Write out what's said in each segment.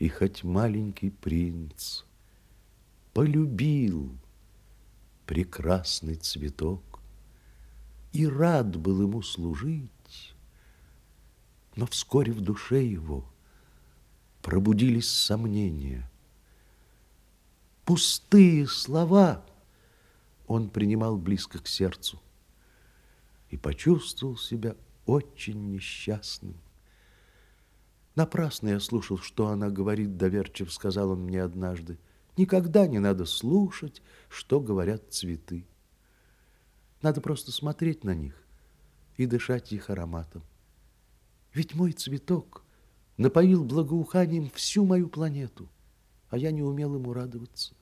И хоть маленький принц полюбил прекрасный цветок и рад был ему служить, но вскоре в душе его пробудились сомнения. Пустые слова он принимал близко к сердцу и почувствовал себя очень несчастным. Напрасно я слушал, что она говорит, доверчив сказал он мне однажды. Никогда не надо слушать, что говорят цветы. Надо просто смотреть на них и дышать их ароматом. Ведь мой цветок напоил благоуханием всю мою планету, а я не умел ему радоваться.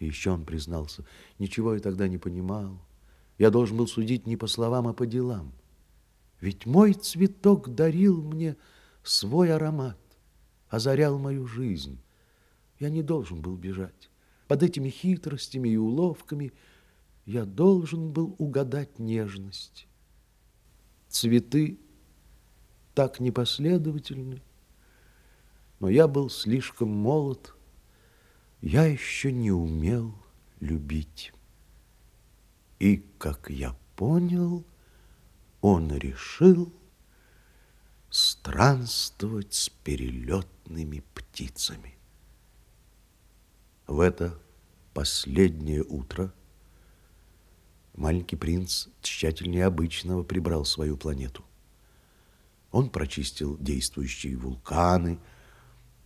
И еще он признался, ничего я тогда не понимал. Я должен был судить не по словам, а по делам. Ведь мой цветок дарил мне свой аромат, озарял мою жизнь. Я не должен был бежать. Под этими хитростями и уловками я должен был угадать нежность. Цветы так непоследовательны, но я был слишком молод, я еще не умел любить. И, как я понял, он решил странствовать с перелетными птицами. В это последнее утро маленький принц тщательнее обычного прибрал свою планету. Он прочистил действующие вулканы.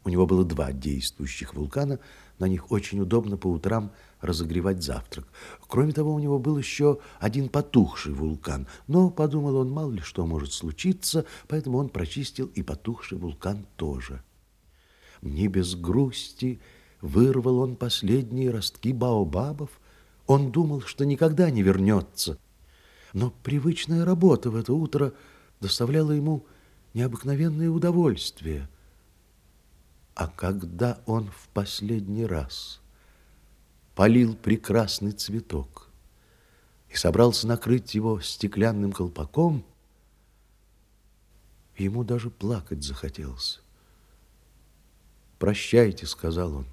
У него было два действующих вулкана. На них очень удобно по утрам разогревать завтрак. Кроме того, у него был еще один потухший вулкан. Но, подумал он, мало ли что может случиться, поэтому он прочистил и потухший вулкан тоже. Не без грусти вырвал он последние ростки баобабов. Он думал, что никогда не вернется. Но привычная работа в это утро доставляла ему необыкновенное удовольствие. А когда он в последний раз полил прекрасный цветок и собрался накрыть его стеклянным колпаком, ему даже плакать захотелось. «Прощайте», — сказал он.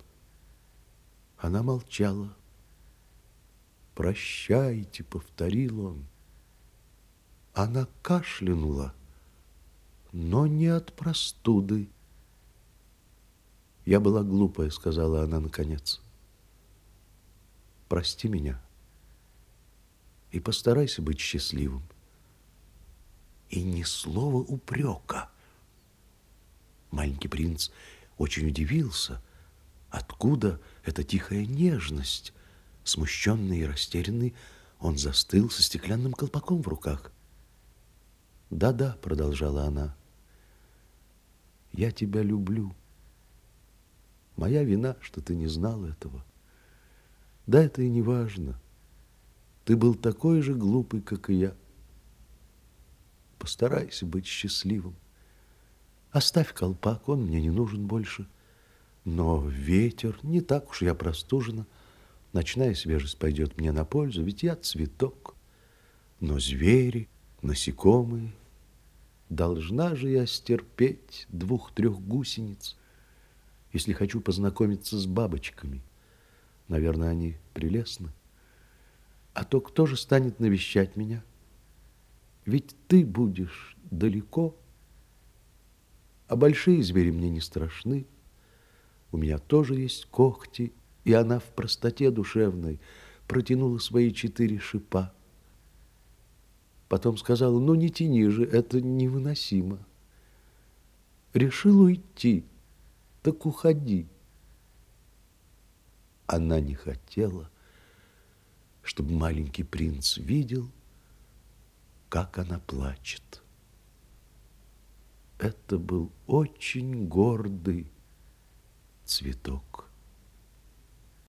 Она молчала. «Прощайте», — повторил он. Она кашлянула но не от простуды. Я была глупая, сказала она наконец. Прости меня и постарайся быть счастливым. И ни слова упрека. Маленький принц очень удивился, откуда эта тихая нежность. Смущенный и растерянный, он застыл со стеклянным колпаком в руках. «Да-да», — продолжала она, — я тебя люблю. Моя вина, что ты не знал этого. Да, это и не важно. Ты был такой же глупый, как и я. Постарайся быть счастливым. Оставь колпак, он мне не нужен больше. Но ветер, не так уж я простужена. Ночная свежесть пойдет мне на пользу, ведь я цветок. Но звери, насекомые, Должна же я стерпеть двух-трех гусениц, если хочу познакомиться с бабочками. Наверное, они прелестны. А то кто же станет навещать меня? Ведь ты будешь далеко, а большие звери мне не страшны. У меня тоже есть когти, и она в простоте душевной протянула свои четыре шипа. Потом сказала, ну не тяни же, это невыносимо. Решил уйти, так уходи. Она не хотела, чтобы маленький принц видел, как она плачет. Это был очень гордый цветок.